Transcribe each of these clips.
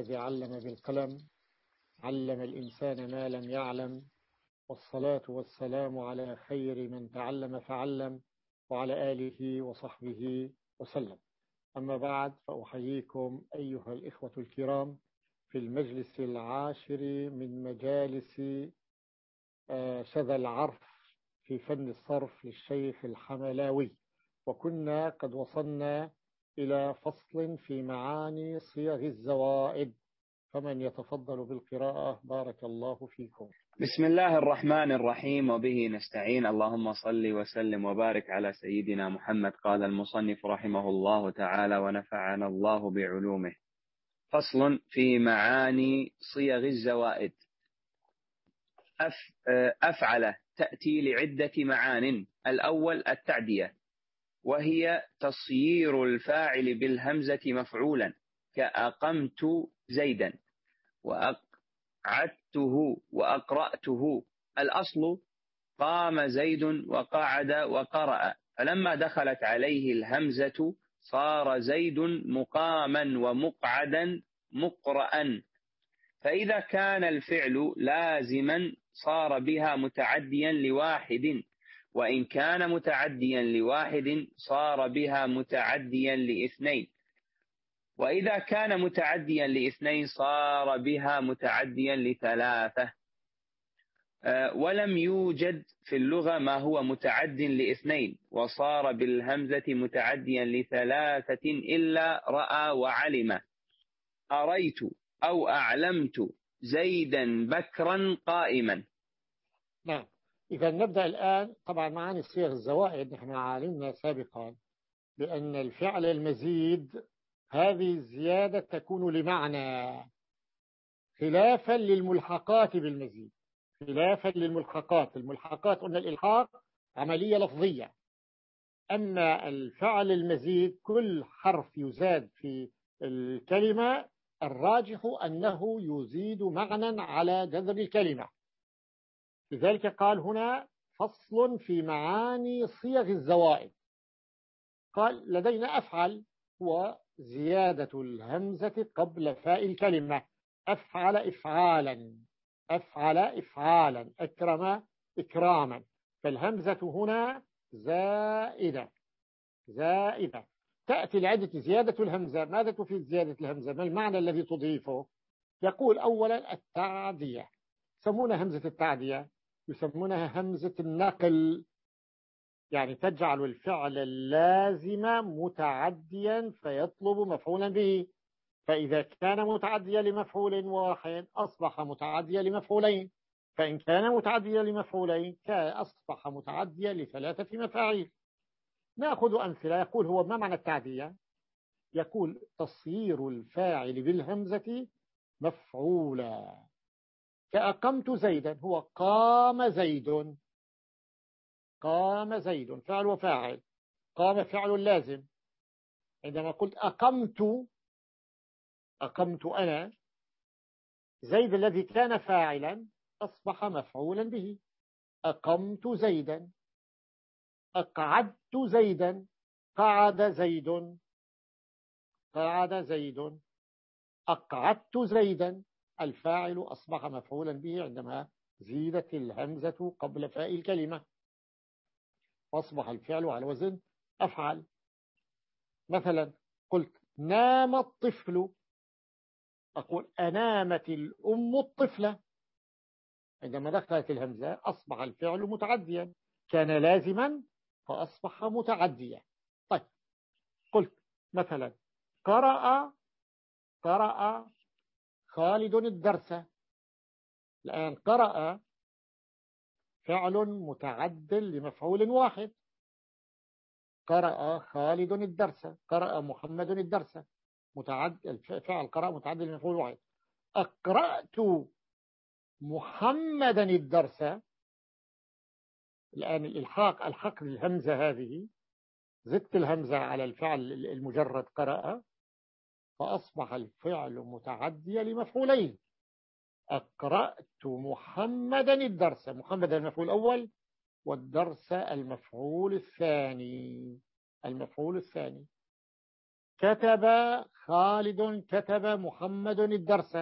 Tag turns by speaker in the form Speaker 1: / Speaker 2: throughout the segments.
Speaker 1: الذي علم بالقلم علم الإنسان ما لم يعلم والصلاة والسلام على خير من تعلم فعلم وعلى آله وصحبه وسلم. أما بعد فأحييكم أيها الإخوة الكرام في المجلس العاشر من مجالس آه، شذا العرف في فن الصرف للشيخ الحملاوي. وكنا قد وصلنا إلى فصل في معاني صيغ الزوائد. فمن يتفضل بالقراءة بارك الله فيكم.
Speaker 2: بسم الله الرحمن الرحيم وبه نستعين. اللهم صل وسلم وبارك على سيدنا محمد قال المصنف رحمه الله تعالى ونفعنا الله بعلومه. فصل في معاني صيغ الزوائد. أفعل تأتي لعدة معان. الأول التعدية. وهي تصيير الفاعل بالهمزة مفعولا كأقمت زيدا وأقعدته وأقرأته. الأصل قام زيد وقعد وقرأ. فلما دخلت عليه الهمزة صار زيد مقاما ومقعدا مقرأ فإذا كان الفعل لازما صار بها متعديا لواحد. وإن كان متعديا لواحد صار بها متعديا لإثنين. وإذا كان متعديا لإثنين صار بها متعديا لثلاثة. آه، ولم يوجد في اللغة ما هو متعد لإثنين وصار بالهمزة متعديا لثلاثة إلا رأى وعلم. أريت أو أعلمت زيدا بكرا قائما.
Speaker 1: نعم. إذا نبدأ الآن طبعا معاني صيغ الزوائد نحن علمنا سابقا بأن الفعل المزيد هذه الزيادة تكون لمعنى خلافا للملحقات بالمزيد. خلافا للملحقات. الملحقات قلنا الإلحاق عملية لفظية. أما الفعل المزيد كل حرف يزاد في الكلمة الراجح أنه يزيد معنى على جذر الكلمة. لذلك قال هنا فصل في معاني صيغ الزوائد. قال لدينا أفعل هو زيادة الهمزة قبل فاء الكلمة. أفعل إفعالا. أفعل إفعالا. أكرم إكراما. فالهمزة هنا زائدة. زائدة. تأتي لعدة زيادة الهمزة. ماذا تفيد زيادة الهمزة؟ ما المعنى الذي تضيفه؟ يقول أولا التعدية. يسمونها همزة التعدية. يسمونها همزة النقل يعني تجعل الفعل اللازم متعديا فيطلب مفعولا به. فإذا كان متعديا لمفعول واحد أصبح متعديا لمفعولين. فإن كان متعديا لمفعولين أصبح متعديا لثلاثة مفاعيل. نأخذ أمثلة. يقول هو ما معنى التعدية؟ يقول تصير الفاعل بالهمزة مفعولا. كأقمت زيدا هو قام زيد. قام زيد فعل وفاعل. قام فعل لازم. عندما قلت أقمت أقمت أنا زيد الذي كان فاعلا أصبح مفعولا به. أقمت زيدا. أقعدت زيدا. قعد زيد. قعد زيد. أقعدت زيدا. الفاعل أصبح مفعولا به عندما زيدت الهمزة قبل فاء الكلمة. فأصبح الفعل على وزن أفعل. مثلا قلت نام الطفل. أقول أنامت الأم الطفلة. عندما دخلت الهمزة أصبح الفعل متعديا. كان لازما فأصبح متعديا. طيب قلت مثلا قرأ قرأ خالد الدرس. الآن قرأ فعل متعدل لمفعول واحد. قرأ خالد الدرس. قرأ محمد الدرس. متعدل فعل قرأ متعدل لمفعول واحد. أقرأت محمدا الدرس. الآن الإلحاق الحق للهمزة هذه زدت الهمزة على الفعل المجرد قرأ فأصبح الفعل متعديا لمفعولين. أقرأت محمدا الدرس. محمد المفعول الأول والدرس المفعول الثاني. المفعول الثاني. كتب خالد كتب محمد الدرس.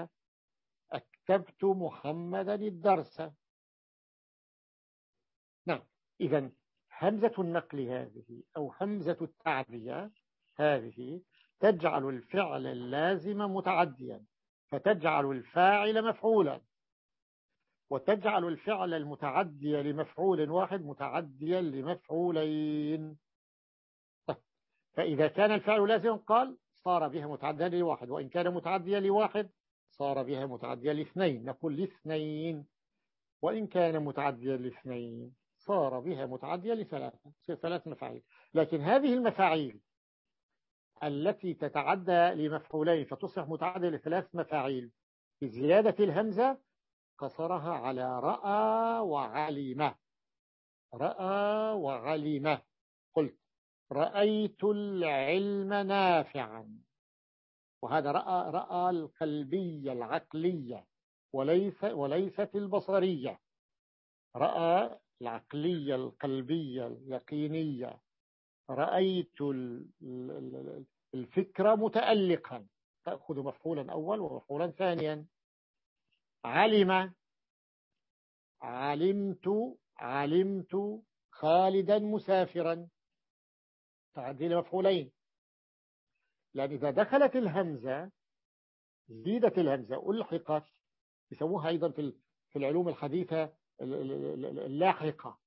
Speaker 1: أكتبت محمدا الدرس. نعم. إذا همزة النقل هذه أو همزة التعدية هذه تجعل الفعل اللازم متعديا فتجعل الفاعل مفعولا وتجعل الفعل المتعدي لمفعول واحد متعديا لمفعولين. طيب، فإذا كان الفعل لازما قال صار بها متعديا لواحد وإن كان متعديا لواحد صار بها متعديا لاثنين نقول لاثنين. وإن كان متعديا لاثنين صار بها متعديا لثلاثة ثلاث مفاعيل. لكن هذه المفاعيل التي تتعدى لمفعولين فتصبح متعدية لثلاث مفاعيل. بزيادة الهمزة قصرها على رأى وعلم. رأى وعلم. قلت رأيت العلم نافعا. وهذا رأى, رأى القلبية العقلية وليس وليست البصرية رأى العقلية القلبية اليقينية رأيت الفكرة متألقا. تأخذ مفعولا أول ومفعولا ثانيا. علم. علمت. علمت خالدا مسافرا. تعديل مفعولين. لأن إذا دخلت الهمزة زيدت الهمزة ألحقت يسموها أيضا في العلوم الحديثة اللاحقة.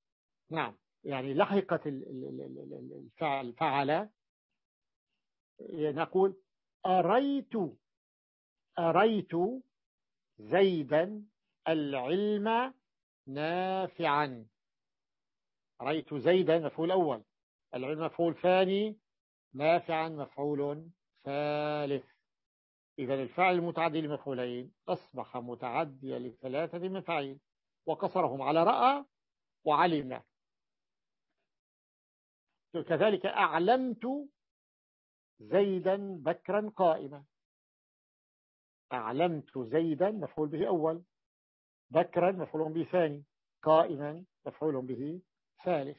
Speaker 1: نعم. يعني لحقت الفعل فعل نقول أريت أريت زيدا العلم نافعا. رأيت زيدا مفعول أول العلم مفعول ثاني نافعا مفعول ثالث. إذا الفعل المتعدي لمفعولين أصبح متعديا لثلاثة مفاعيل وقصرهم على رأى وعلم. كذلك أعلمت زيدا بكرا قائما. أعلمت زيدا مفعول به أول بكرا مفعول به ثاني قائما مفعول به ثالث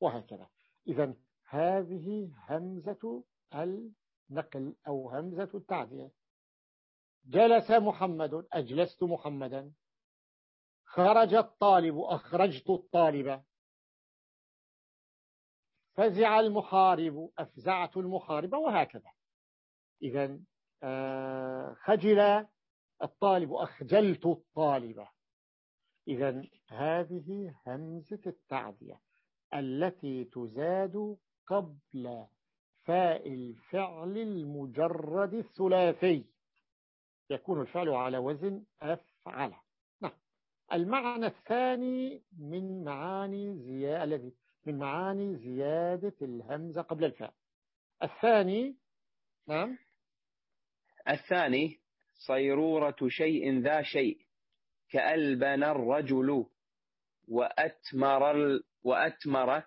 Speaker 1: وهكذا. إذا هذه همزة النقل أو همزة التعدية جلس محمد أجلست محمدا. خرج الطالب أخرجت الطالب. فزع المحارب أفزعت المحارب وهكذا. إذا آه، خجل الطالب أخجلت الطالب. إذا هذه همزة التعدية التي تزاد قبل فاء الفعل المجرد الثلاثي. يكون الفعل على وزن أفعل. نعم. المعنى الثاني من معاني زيادة الذي من معاني زيادة الهمزة قبل الفاء. الثاني نعم.
Speaker 2: الثاني صيرورة شيء ذا شيء كألبن الرجل وأتمر, وأتمر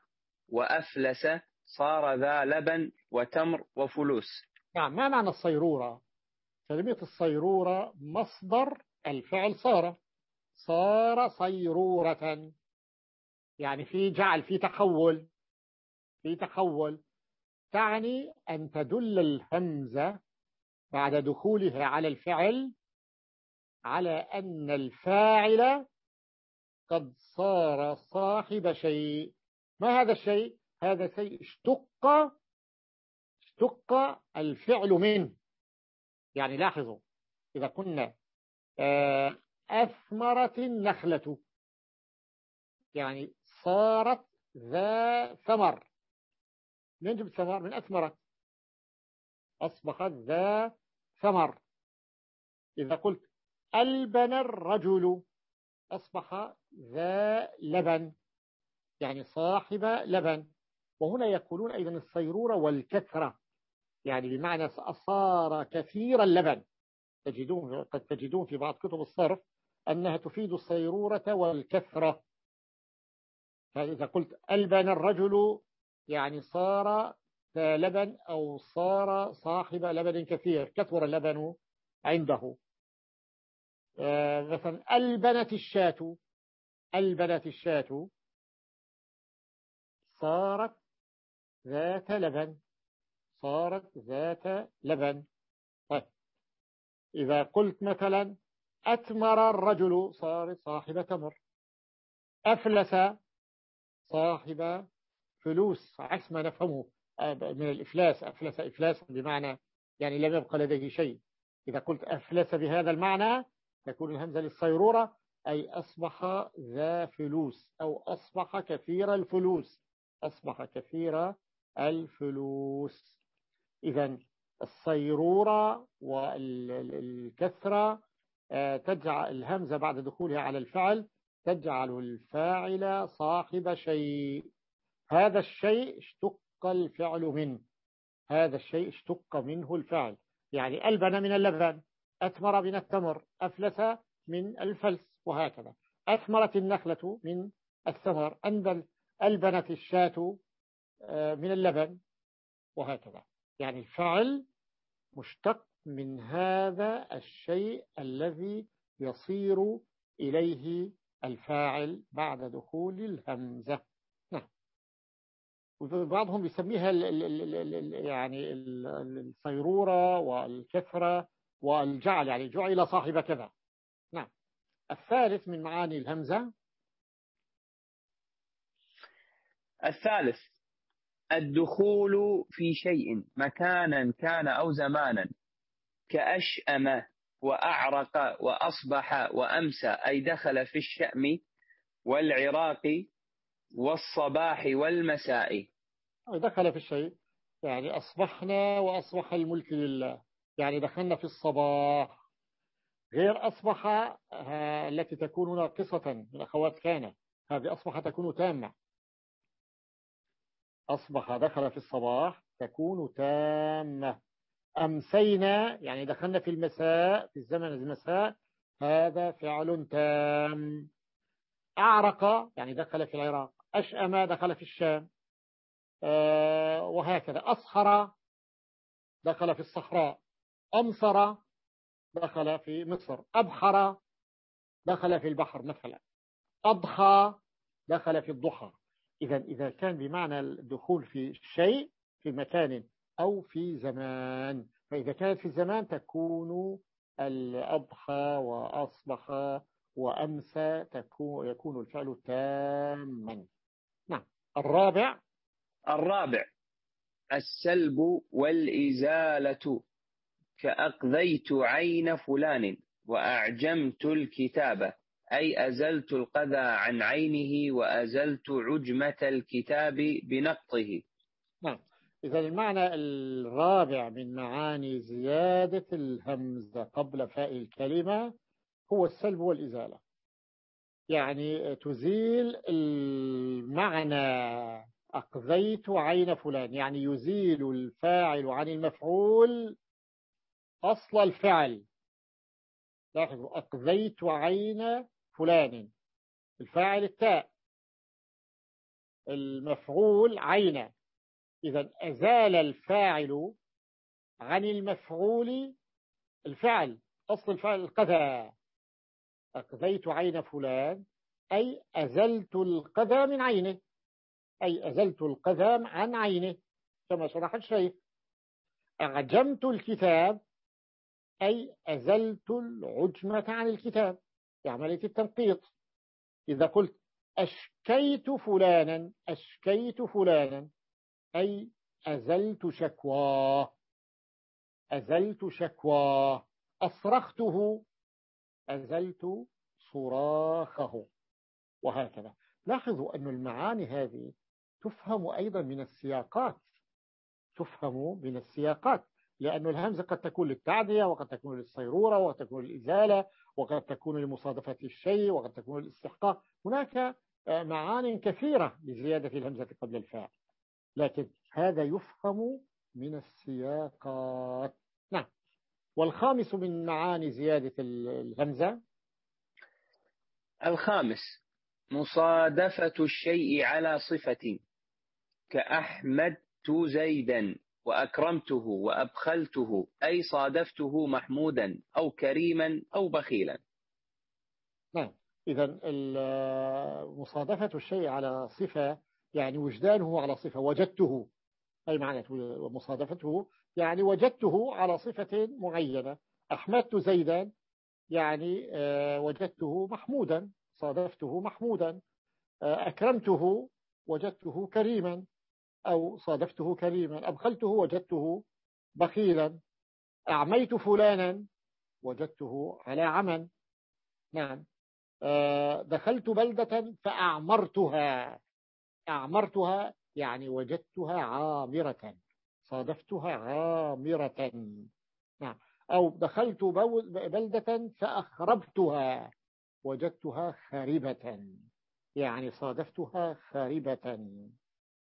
Speaker 2: وأفلس صار ذا لبن وتمر وفلوس.
Speaker 1: نعم ما معنى الصيرورة؟ كلمة الصيرورة مصدر الفعل صار. صار صيرورة. يعني في جعل في تحول في تحول تعني أن تدل الهمزة بعد دخولها على الفعل على أن الفاعل قد صار صاحب شيء. ما هذا الشيء؟ هذا شيء اشتق اشتق الفعل منه. يعني لاحظوا إذا كنا آه، أثمرت النخلة. يعني صارت ذا ثمر. من جبت ثمر؟ من أثمرت أصبحت ذا ثمر. إذا قلت ألبن الرجل أصبح ذا لبن يعني صاحب لبن. وهنا يقولون أيضا الصيرورة والكثرة يعني بمعنى صار كثير اللبن. تجدون قد تجدون في بعض كتب الصرف أنها تفيد الصيرورة والكثرة. فإذا قلت ألبن الرجل يعني صار لبن أو صار صاحب لبن كثير كثر اللبن عنده. آه، مثلا ألبنت الشاة ألبنت الشاة صارت ذات لبن صارت ذات لبن. طيب إذا قلت مثلا أتمر الرجل صار صاحب تمر. أفلس صاحب فلوس عكس ما نفهمه آه، من الإفلاس. أفلس إفلاس بمعنى يعني لم يبقى لديه شيء. إذا قلت أفلس بهذا المعنى تكون الهمزة للصيرورة أي أصبح ذا فلوس أو أصبح كثير الفلوس. أصبح كثير الفلوس. إذا الصيرورة والكثرة آه، تجعل الهمزة بعد دخولها على الفعل تجعل الفاعل صاحب شيء. هذا الشيء اشتق الفعل منه. هذا الشيء اشتق منه الفعل يعني ألبن من اللبن أثمر من التمر أفلس من الفلس وهكذا. أثمرت النخلة من الثمر أنبل ألبنت الشاة آه، من اللبن وهكذا. يعني الفعل مشتق من هذا الشيء الذي يصير إليه الفاعل بعد دخول الهمزة. نعم. وبعضهم يسميها يعني الصيرورة والكثرة والجعل يعني جعل صاحب كذا. نعم. الثالث من معاني الهمزة؟
Speaker 2: الثالث الدخول في شيء مكانا كان أو زمانا كأشأم وأعرق وأصبح وأمسى أي دخل في الشأم والعراق والصباح والمساء.
Speaker 1: دخل في الشيء. يعني أصبحنا وأصبح الملك لله. يعني دخلنا في الصباح. غير أصبح آه، التي تكون ناقصة من أخوات كان. هذه أصبح تكون تامة. أصبح دخل في الصباح تكون تامة. أمسينا يعني دخلنا في المساء في الزمن المساء هذا فعل تام. أعرق يعني دخل في العراق. أشأم دخل في الشام. آه، وهكذا. أصحر دخل في الصحراء أمصر دخل في مصر. أبحر دخل في البحر مثلا. أضحى دخل في الضحى. إذا إذا كان بمعنى الدخول في شيء في مكان أو في زمان. فإذا كانت في الزمان تكون الأضحى وأصبح وأمسى تكون يكون الفعل تاما. نعم. الرابع؟
Speaker 2: الرابع. السلب والإزالة. كأقذيت عين فلان وأعجمت الكتابة أي أزلت القذى عن عينه وأزلت عجمة الكتاب بنقطه.
Speaker 1: نعم. إذا المعنى الرابع من معاني زيادة الهمزة قبل فاء الكلمة هو السلب والإزالة. يعني تزيل المعنى أقذيت عين فلان يعني يزيل الفاعل عن المفعول أصل الفعل. لاحظوا أقذيت عين فلان الفاعل التاء المفعول عين إذا أزال الفاعل عن المفعول الفعل أصل الفعل القذى. أقذيت عين فلان أي أزلت القذى من عينه أي أزلت القذى عن عينه كما شرح الشيخ. أعجمت الكتاب أي أزلت العجمة عن الكتاب في عملية التنقيط. إذا قلت أشكيت فلانا أشكيت فلانا أي أزلت شكواه أزلت شكواه أصرخته. أزلت صراخه. وهكذا. لاحظوا أن المعاني هذه تفهم أيضا من السياقات. تفهم من السياقات. لأن الهمزة قد تكون للتعدية وقد تكون للصيرورة وقد تكون للإزالة وقد تكون لمصادفة الشيء وقد تكون للاستحقاق. هناك آه، معان كثيرة لزيادة الهمزة قبل الفاعل لكن هذا يفهم من السياقات. نعم. والخامس من معاني زيادة الهمزة؟
Speaker 2: الخامس مصادفة الشيء على صفة كأحمد زيدا وأكرمته وأبخلته أي صادفته محمودا أو كريما أو بخيلا.
Speaker 1: نعم. إذا مصادفة الشيء على صفة يعني وجدانه على صفة وجدته أي معنى مصادفته يعني وجدته على صفة معينة. أحمدت زيدا يعني آه، وجدته محمودا صادفته محمودا. آه، أكرمته وجدته كريما أو صادفته كريما. أبخلته وجدته بخيلا. أعميت فلانا وجدته على عمى نعم. آه، دخلت بلدة فأعمرتها. أعمرتها يعني وجدتها عامرة. صادفتها عامرة. نعم. أو دخلت بلدة فأخربتها. وجدتها خاربة. يعني صادفتها خاربة.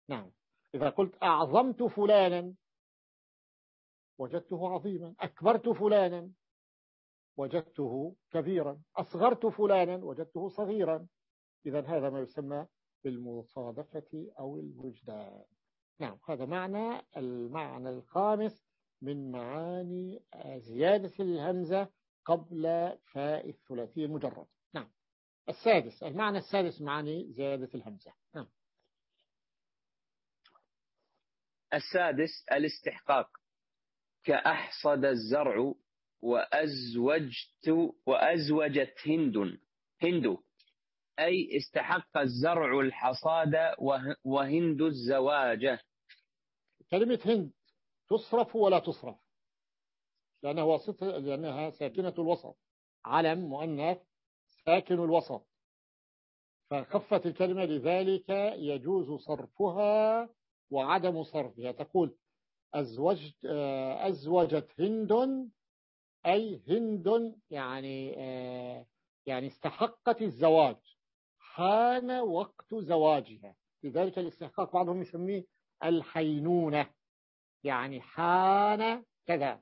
Speaker 1: نعم. إذا قلت أعظمت فلانا. وجدته عظيما. أكبرت فلانا. وجدته كبيرا. أصغرت فلانا. وجدته صغيرا. إذا هذا ما يسمى بالمصادفة أو الوجدان. نعم هذا معنى المعنى الخامس من معاني زيادة الهمزة قبل فاء الثلاثي المجرد نعم السادس المعنى السادس معاني زيادة الهمزة. نعم.
Speaker 2: السادس الاستحقاق. كأحصد الزرع وأزوجت وأزوجت هند هند. أي استحق الزرع الحصاد وهند الزواج.
Speaker 1: كلمة هند تصرف ولا تصرف؟ لأنها, وسط لأنها ساكنة الوسط. علم مؤنث ساكن الوسط. فخفت الكلمة لذلك يجوز صرفها وعدم صرفها. تقول أزوجت أزوجت هند أي هند يعني يعني استحقت الزواج. حان وقت زواجها. لذلك الاستحقاق بعضهم يسميه الحينونة. يعني حان كذا.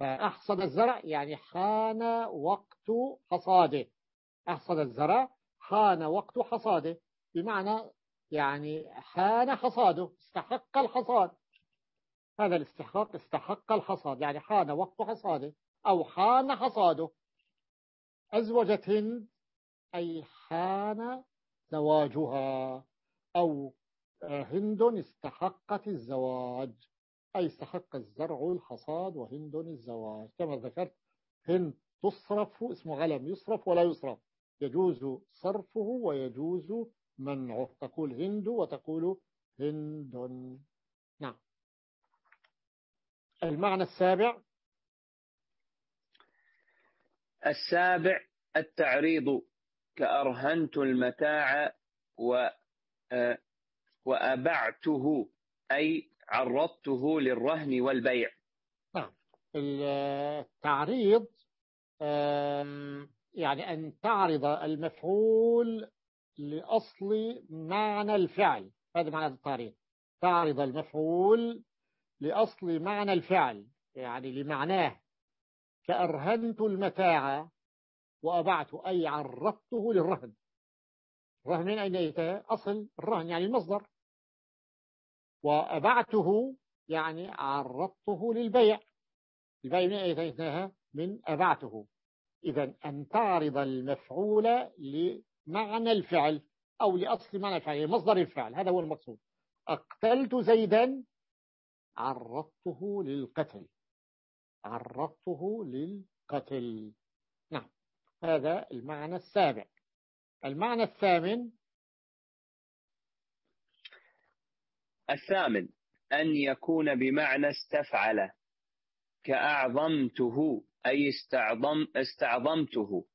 Speaker 1: فأحصد الزرع يعني حان وقت حصاده. أحصد الزرع حان وقت حصاده. بمعنى يعني حان حصاده استحق الحصاد. هذا الاستحقاق استحق الحصاد. يعني حان وقت حصاده أو حان حصاده. أزوجت هند أي حان زواجها أو هند استحقت الزواج أي استحق الزرع الحصاد وهند الزواج. كما ذكرت هند تصرف اسمه علم يصرف ولا يصرف. يجوز صرفه ويجوز منعه. تقول هند وتقول هند. نعم. المعنى السابع؟
Speaker 2: السابع التعريض. كأرهنت المتاع و وأبعته أي عرضته للرهن والبيع.
Speaker 1: نعم. التعريض يعني أن تعرض المفعول لأصل معنى الفعل. هذا معنى التعريض. تعرض المفعول لأصل معنى الفعل يعني لمعناه. كأرهنت المتاع وأبعت أي عرضته للرهن. الرهن من أين يتاه أصل الرهن يعني المصدر. وأبعته يعني عرضته للبيع. البيع من أين يتاه من أبعته. إذا أن تعرض المفعول لمعنى الفعل أو لأصل معنى الفعل يعني مصدر الفعل هذا هو المقصود. أقتلت زيدا عرضته للقتل. عرضته للقتل. نعم. هذا المعنى السابع. المعنى الثامن.
Speaker 2: الثامن أن يكون بمعنى استفعل كأعظمته أي استعظم استعظمته.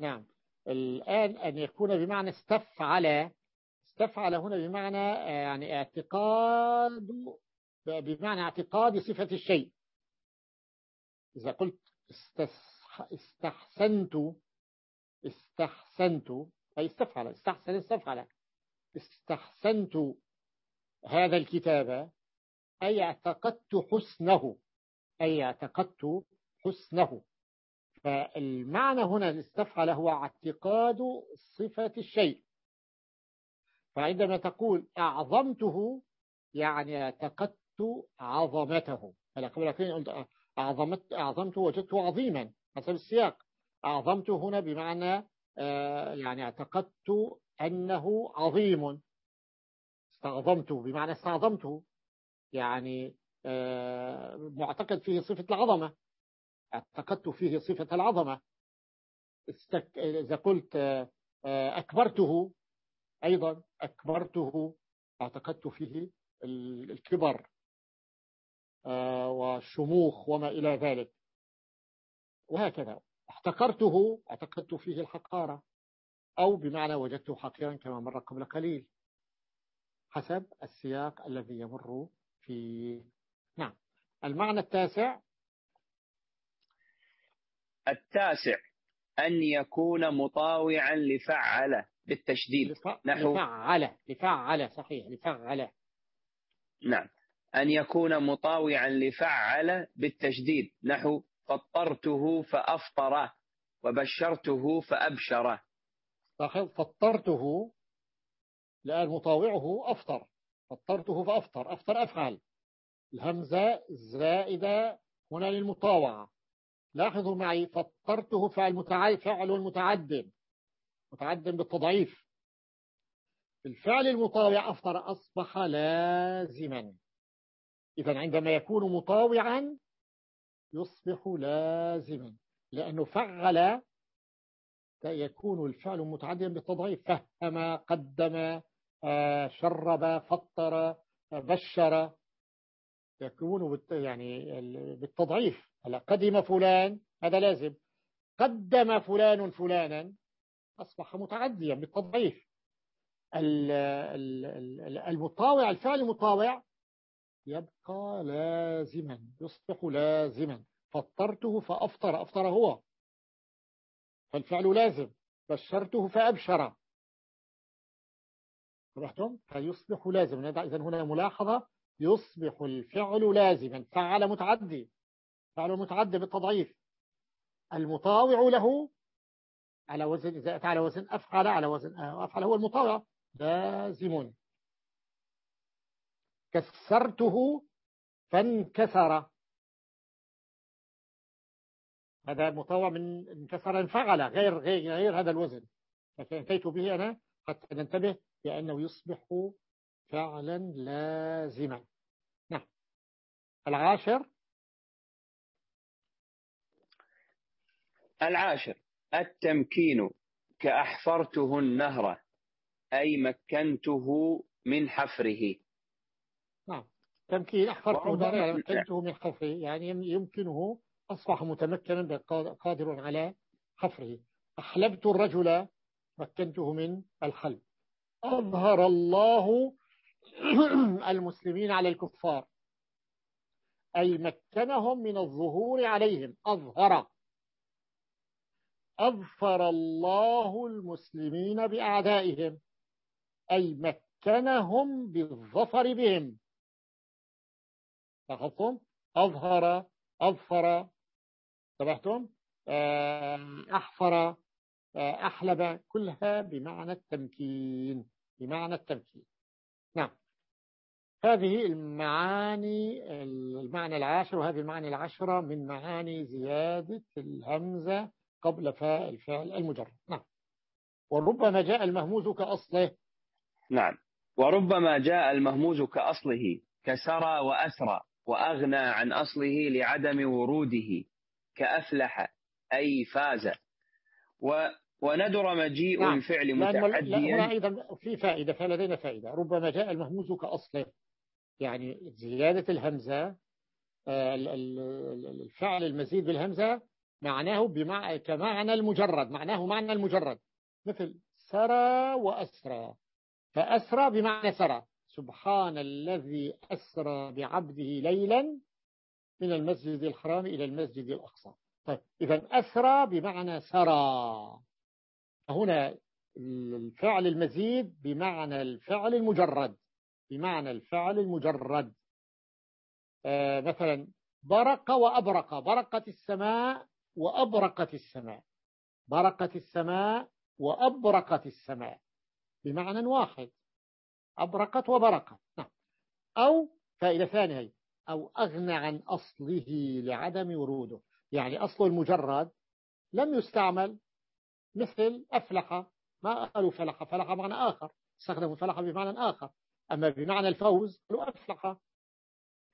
Speaker 1: نعم. الآن أن يكون بمعنى استفعل استفعل هنا بمعنى يعني اعتقاد بمعنى اعتقاد صفة الشيء. إذا قلت استحسنت استحسنت أي استفعل استحسن استفعل. استحسنت هذا الكتاب أي اعتقدت حسنه أي اعتقدت حسنه. فالمعنى هنا الاستفعل هو اعتقاد صفة الشيء. فعندما تقول أعظمته يعني اعتقدت عظمته. فلا قبل قلت أعظمت أعظمته وجدته عظيما. حسب السياق. أعظمت هنا بمعنى آه، يعني اعتقدت أنه عظيم. استعظمته بمعنى استعظمته يعني آه، معتقد فيه صفة العظمة. اعتقدت فيه صفة العظمة. إذا قلت آه، أكبرته أيضا أكبرته اعتقدت فيه الكبر والشموخ وما إلى ذلك. وهكذا. احتقرته اعتقدت فيه الحقارة أو بمعنى وجدته حقيرا كما مر قبل قليل حسب السياق الذي يمر فيه. نعم. المعنى التاسع؟
Speaker 2: التاسع أن يكون مطاوعا لفعل بالتشديد.
Speaker 1: لف... نحو لفعل لفعل صحيح لفعل
Speaker 2: نعم. أن يكون مطاوعا لفعل بالتشديد. نحو فطرته فأفطره وبشرته فأبشره.
Speaker 1: لاحظ فطرته لأن مطاوعه أفطر. فطرته فأفطر أفطر أفعل. الهمزة الزائدة هنا للمطاوعة. لاحظوا معي فطرته فعل متعد فعل متعد متعد بالتضعيف. الفعل المطاوع أفطر أصبح لازما. إذا عندما يكون مطاوعا يصبح لازما لأنه فعل يكون الفعل متعديا بالتضعيف. فهم قدم آه، شرب فطر بشر. يكون يعني بالتضعيف. هلا قدم فلان هذا لازم. قدم فلان فلانا أصبح متعديا بالتضعيف. المطاوع الفعل المطاوع يبقى لازما يصبح لازما. فطرته فأفطر أفطر هو. فالفعل لازم. بشرته فأبشر. رحتم فيصبح لازما. إذا هنا ملاحظة. يصبح الفعل لازما. فعل متعدي. فعل متعدي بالتضعيف. المطاوع له على وزن إذا على وزن أفعل على وزن أفعل هو المطاوع. لازم. كسرته فانكسر. هذا مطوع من انكسر انفعل غير غير غير هذا الوزن. لكن انتهيت به أنا حتى ننتبه بأنه يصبح فعلا لازما. نعم. العاشر.
Speaker 2: العاشر. التمكين كأحفرته النهر أي مكنته من حفره.
Speaker 1: تمكين أحفرته النهر مكنته من حفره يعني يمكنه أصبح متمكنا قادر على حفره. أحلبت الرجل مكنته من الحلب أظهر الله المسلمين على الكفار. أي مكنهم من الظهور عليهم. أظهر. أظفر الله المسلمين بأعدائهم. أي مكنهم بالظفر بهم. لاحظتم أظهر أظفر انتبهتم آه، أحفر آه، أحلب كلها بمعنى التمكين بمعنى التمكين. نعم. هذه المعاني المعنى العاشر وهذه المعاني العشرة من معاني زيادة الهمزة قبل فاء الفعل المجرد. نعم. وربما جاء المهموز كأصله.
Speaker 2: نعم. وربما جاء المهموز كأصله كسرى وأسرى. وأغنى عن أصله لعدم وروده كأفلح أي فاز. و وندر مجيء نعم. الفعل متعديا
Speaker 1: هنا أيضا في فائدة فلدينا فائدة. ربما جاء المهموز كأصله. يعني زيادة الهمزة آه، الفعل المزيد بالهمزة معناه بمع... كمعنى المجرد معناه معنى المجرد. مثل سرى وأسرى. فأسرى بمعنى سرى. سبحان الذي أسرى بعبده ليلا من المسجد الحرام إلى المسجد الأقصى. طيب إذا أسرى بمعنى سرى. هنا الفعل المزيد بمعنى الفعل المجرد بمعنى الفعل المجرد. آه مثلا برق وأبرق برقت السماء وأبرقت السماء. برقت السماء وأبرقت السماء بمعنى واحد. أبرقت وبرقت نعم. أو فائدة ثانية أو أغنى عن أصله لعدم وروده. يعني أصل المجرد لم يستعمل مثل أفلح ما قالوا فلح فلح معنى آخر. استخدموا فلح بمعنى آخر. أما بمعنى الفوز قالوا أفلح.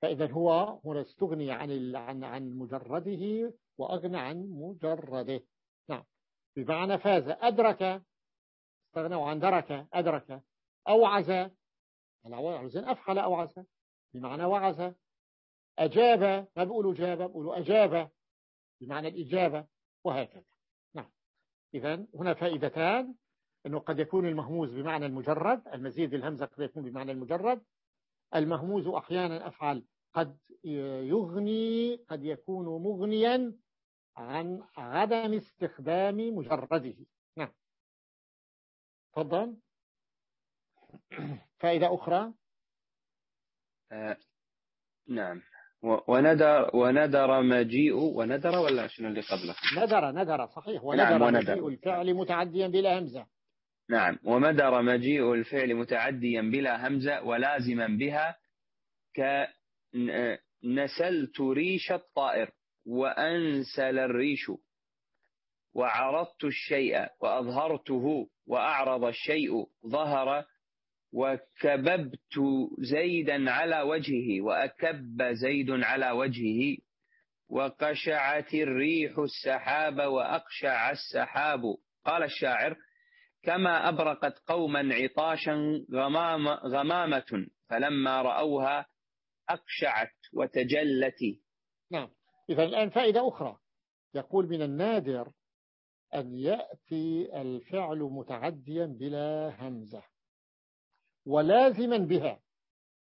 Speaker 1: فإذا هو هنا استغني عن عن عن مجرده وأغنى عن مجرده. نعم. بمعنى فاز أدرك استغنى عن درك أدرك. أوعز. العوزين أفعل أوعز. بمعنى وعز. أجاب. ما بقولوا جاب؟ بقولوا أجاب. بمعنى الإجابة. وهكذا. نعم. إذا هنا فائدتان. أنه قد يكون المهموز بمعنى المجرد. المزيد الهمزة قد يكون بمعنى المجرد. المهموز أحيانا أفعل قد يغني قد يكون مغنيا عن عدم استخدام مجرده. نعم. تفضل. فائدة أخرى؟
Speaker 2: آه نعم. وندر وندر مجيء وندر ولا شنو اللي قبله؟
Speaker 1: ندر ندر صحيح. وندر, نعم وندر مجيء الفعل متعديا بلا همزة.
Speaker 2: نعم. وندر مجيء الفعل متعديا بلا همزة ولازما بها كنسلت ريش الطائر وأنسل الريش. وعرضت الشيء وأظهرته وأعرض الشيء ظهر وكببت زيدا على وجهه وأكب زيد على وجهه وقشعت الريح السحاب وأقشع السحاب. قال الشاعر كما أبرقت قوما عطاشا غمام غمامة فلما رأوها أقشعت وتجلت.
Speaker 1: نعم. إذا الآن فائدة أخرى. يقول من النادر أن يأتي الفعل متعديا بلا همزة. ولازما بها.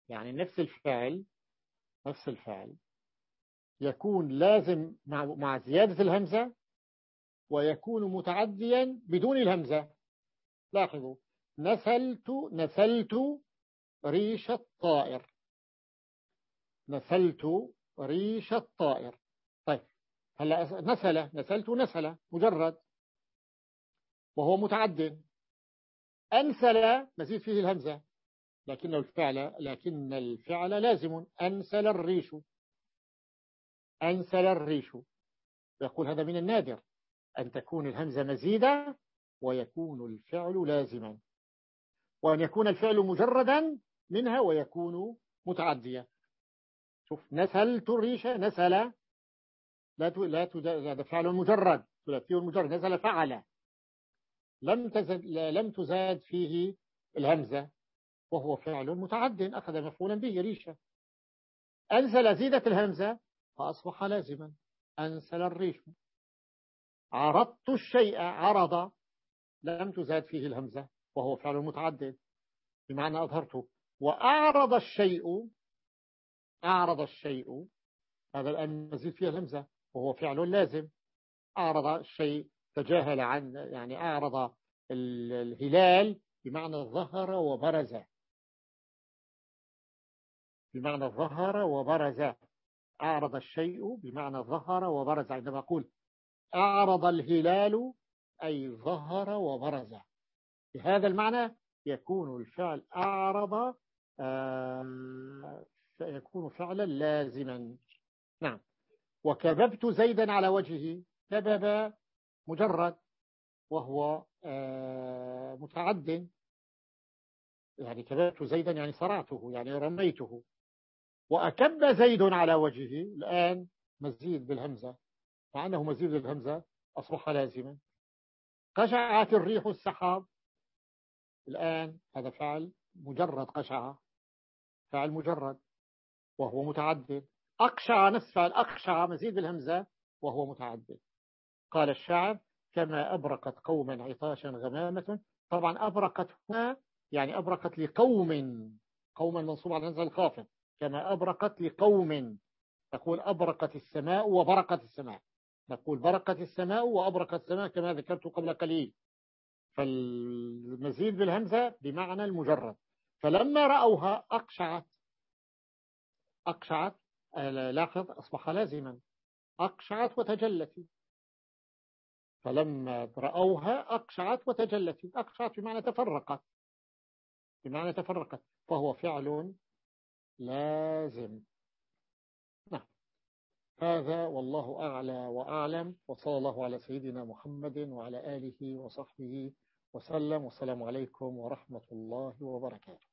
Speaker 1: يعني نفس الفعل نفس الفعل. يكون لازم مع, مع زيادة الهمزة ويكون متعديا بدون الهمزة. لاحظوا نسلت نسلت ريش الطائر. نسلت ريش الطائر. طيب هلا نسل نسلت نسل مجرد. وهو متعد أنسل مزيد فيه الهمزة. لكن الفعل لكن الفعل لازم. أنسل الريش. أنسل الريش. يقول هذا من النادر. أن تكون الهمزة مزيدة ويكون الفعل لازما. وأن يكون الفعل مجردا منها ويكون متعديا. شوف نسلت الريش نسل. لا لا هذا فعل مجرد. ثلاثي المجرد نزل فعل. لم تزد لم تزاد فيه الهمزة. وهو فعل متعد أخذ مفعولا به ريشة. أنزل زيدة الهمزة فأصبح لازما. أنسل الريش. عرضت الشيء عرض. لم تزاد فيه الهمزة وهو فعل متعدد بمعنى أظهرته. وأعرض الشيء أعرض الشيء. هذا الآن نزيد فيه الهمزة وهو فعل لازم. أعرض الشيء تجاهل عن يعني أعرض الهلال بمعنى ظهر وبرز. بمعنى ظهر وبرز أعرض الشيء بمعنى ظهر وبرز عندما أقول أعرض الهلال أي ظهر وبرز. بهذا المعنى يكون الفعل أعرض آه، يكون فعلا لازما. نعم. وكببت زيدا على وجهه كبب مجرد وهو آه، متعد. يعني كببت زيدا يعني صرعته يعني رميته. وأكب زيد على وجهه الآن مزيد بالهمزة مع أنه مزيد بالهمزة أصبح لازما. قشعت الريح السحاب. الآن هذا فعل مجرد قشع فعل مجرد وهو متعدد. أقشع نفس فعل أقشع مزيد بالهمزة وهو متعدد. قال الشاعر كما أبرقت قوما عطاشا غمامة. طبعا أبرقت هنا يعني أبرقت لقوم قوما منصوب على نزل الخافض. كما أبرقت لقوم. تقول أبرقت السماء وبرقت السماء. نقول برقت السماء وأبرقت السماء كما ذكرت قبل قليل. فالمزيد بالهمزة بمعنى المجرد. فلما رأوها أقشعت. أقشعت. لاحظ أصبح لازما. أقشعت وتجلت. فلما رأوها أقشعت وتجلت. أقشعت بمعنى تفرقت. بمعنى تفرقت. فهو فعل لازم. نعم. هذا والله أعلى وأعلم وصلى الله على سيدنا محمد وعلى آله وصحبه وسلم. والسلام عليكم ورحمة الله وبركاته.